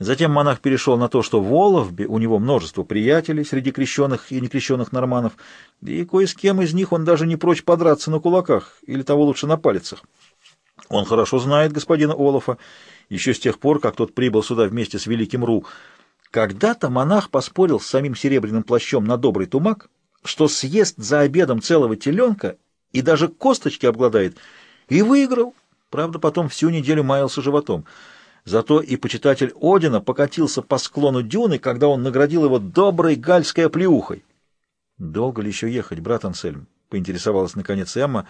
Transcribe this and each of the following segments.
Затем монах перешел на то, что в Оловбе у него множество приятелей среди крещенных и некрещенных норманов, и кое с кем из них он даже не прочь подраться на кулаках, или того лучше на палицах. Он хорошо знает господина Олафа, еще с тех пор, как тот прибыл сюда вместе с великим Ру. Когда-то монах поспорил с самим серебряным плащом на добрый тумак, что съест за обедом целого теленка и даже косточки обгладает, и выиграл. Правда, потом всю неделю маялся животом. Зато и почитатель Одина покатился по склону дюны, когда он наградил его доброй гальской оплеухой. «Долго ли еще ехать, брат Ансельм?» — поинтересовалась наконец Эмма.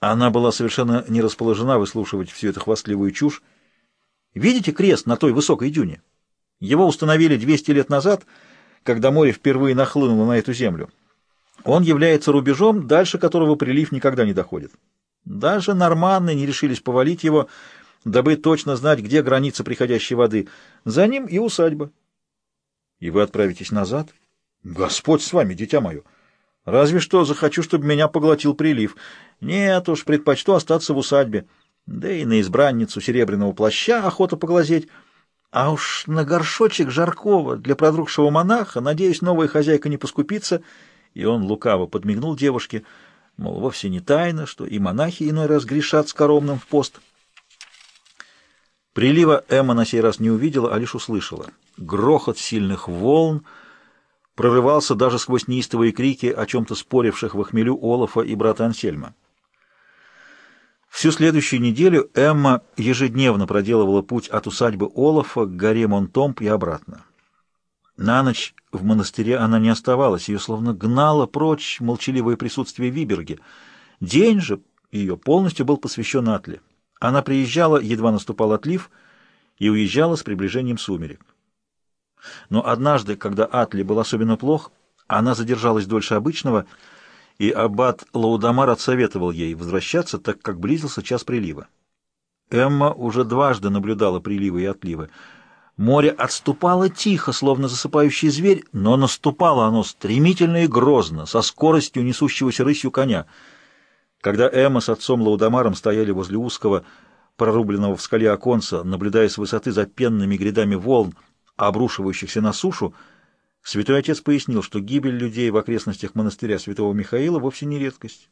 Она была совершенно не расположена выслушивать всю эту хвастливую чушь. «Видите крест на той высокой дюне? Его установили 200 лет назад, когда море впервые нахлынуло на эту землю. Он является рубежом, дальше которого прилив никогда не доходит. Даже норманны не решились повалить его, — дабы точно знать, где граница приходящей воды. За ним и усадьба. И вы отправитесь назад? Господь с вами, дитя мое. Разве что захочу, чтобы меня поглотил прилив. Нет уж, предпочту остаться в усадьбе. Да и на избранницу серебряного плаща охота поглазеть. А уж на горшочек жаркого для продрогшего монаха, надеюсь, новая хозяйка не поскупится. И он лукаво подмигнул девушке, мол, вовсе не тайно, что и монахи иной раз грешат скоромным в пост. Прилива Эмма на сей раз не увидела, а лишь услышала. Грохот сильных волн прорывался даже сквозь неистовые крики о чем-то споривших в хмелю Олафа и брата Ансельма. Всю следующую неделю Эмма ежедневно проделывала путь от усадьбы Олафа к горе Монтомп и обратно. На ночь в монастыре она не оставалась, ее словно гнало прочь молчаливое присутствие Виберги. День же ее полностью был посвящен Атле. Она приезжала, едва наступал отлив, и уезжала с приближением сумерек. Но однажды, когда Атли был особенно плох, она задержалась дольше обычного, и аббат Лаудамар отсоветовал ей возвращаться, так как близился час прилива. Эмма уже дважды наблюдала приливы и отливы. Море отступало тихо, словно засыпающий зверь, но наступало оно стремительно и грозно, со скоростью несущегося рысью коня — когда Эмма с отцом Лаудамаром стояли возле узкого, прорубленного в скале оконца, наблюдая с высоты за пенными грядами волн, обрушивающихся на сушу, святой отец пояснил, что гибель людей в окрестностях монастыря святого Михаила вовсе не редкость.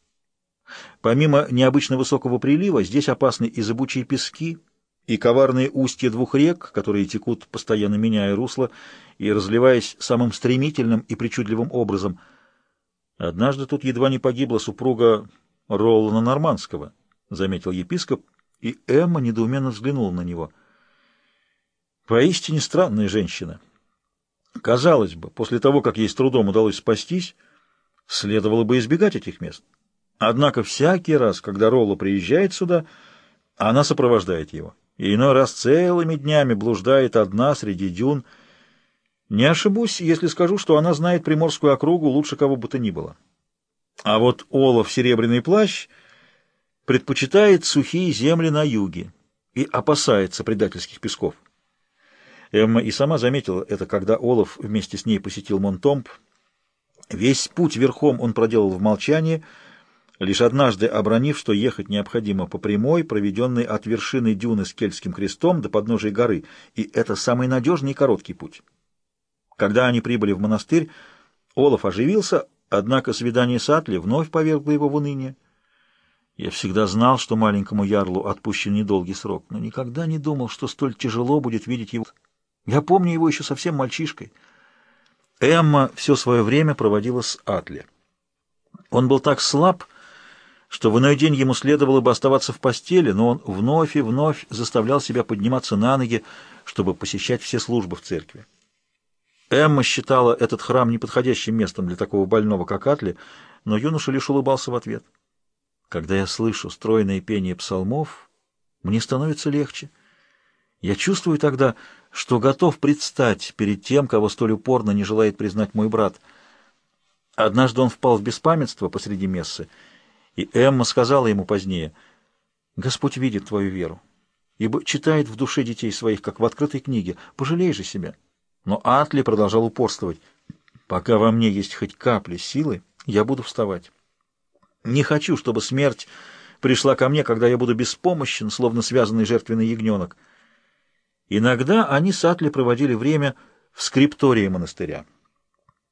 Помимо необычно высокого прилива, здесь опасны и зыбучие пески, и коварные устья двух рек, которые текут, постоянно меняя русло и разливаясь самым стремительным и причудливым образом. Однажды тут едва не погибла супруга Ролана Нормандского, — заметил епископ, и Эмма недоуменно взглянула на него. Поистине странная женщина. Казалось бы, после того, как ей с трудом удалось спастись, следовало бы избегать этих мест. Однако всякий раз, когда Ролла приезжает сюда, она сопровождает его, и иной раз целыми днями блуждает одна среди дюн. Не ошибусь, если скажу, что она знает Приморскую округу лучше кого бы то ни было. А вот Олаф Серебряный плащ предпочитает сухие земли на юге и опасается предательских песков. Эмма и сама заметила это, когда Олаф вместе с ней посетил Монтомп. Весь путь верхом он проделал в молчании, лишь однажды обронив, что ехать необходимо по прямой, проведенной от вершины дюны с Кельтским крестом до подножия горы, и это самый надежный и короткий путь. Когда они прибыли в монастырь, Олаф оживился, Однако свидание с Атли вновь повергло его в уныние. Я всегда знал, что маленькому ярлу отпущен недолгий срок, но никогда не думал, что столь тяжело будет видеть его. Я помню его еще совсем мальчишкой. Эмма все свое время проводила с Атли. Он был так слаб, что в иной день ему следовало бы оставаться в постели, но он вновь и вновь заставлял себя подниматься на ноги, чтобы посещать все службы в церкви. Эмма считала этот храм неподходящим местом для такого больного, как Атли, но юноша лишь улыбался в ответ. Когда я слышу стройное пение псалмов, мне становится легче. Я чувствую тогда, что готов предстать перед тем, кого столь упорно не желает признать мой брат. Однажды он впал в беспамятство посреди мессы, и Эмма сказала ему позднее, «Господь видит твою веру, ибо читает в душе детей своих, как в открытой книге. Пожалей же себя». Но Атли продолжал упорствовать. «Пока во мне есть хоть капля силы, я буду вставать. Не хочу, чтобы смерть пришла ко мне, когда я буду беспомощен, словно связанный жертвенный ягненок». Иногда они с Атли проводили время в скриптории монастыря.